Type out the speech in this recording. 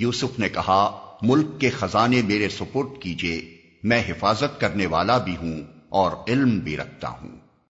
یوسف نے کہا، ملک کے خزانے میرے سپورٹ کیجیے میں حفاظت کرنے والا بھی ہوں اور علم بھی رکھتا ہوں۔